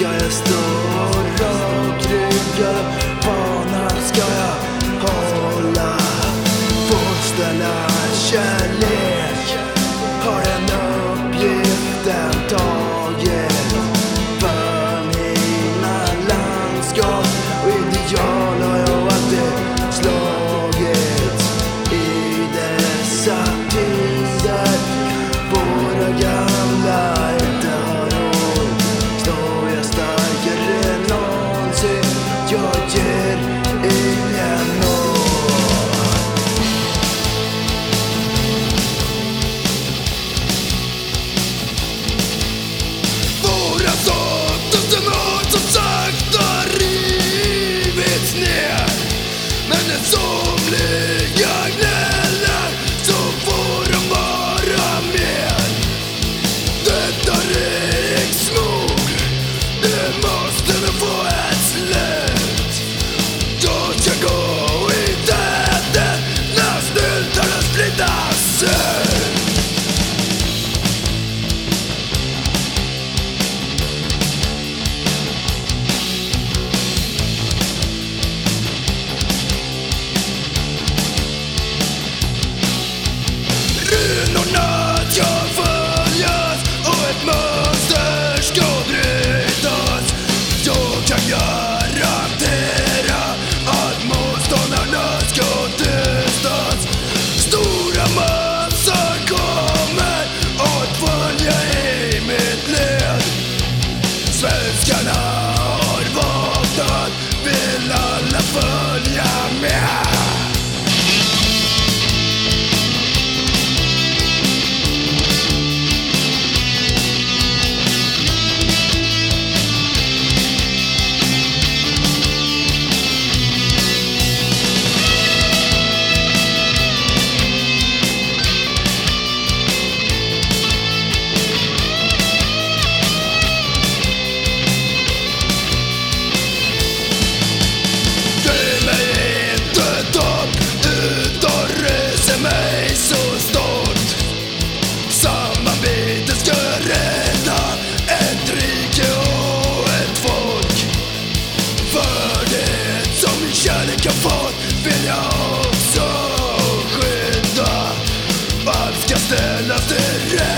Ska jag störa och kriga? Fanan ska jag hålla. Får ställa kärlek Revolutionary För det som min kärlek har fått vill jag också skydda. Allt ska ställas till rätt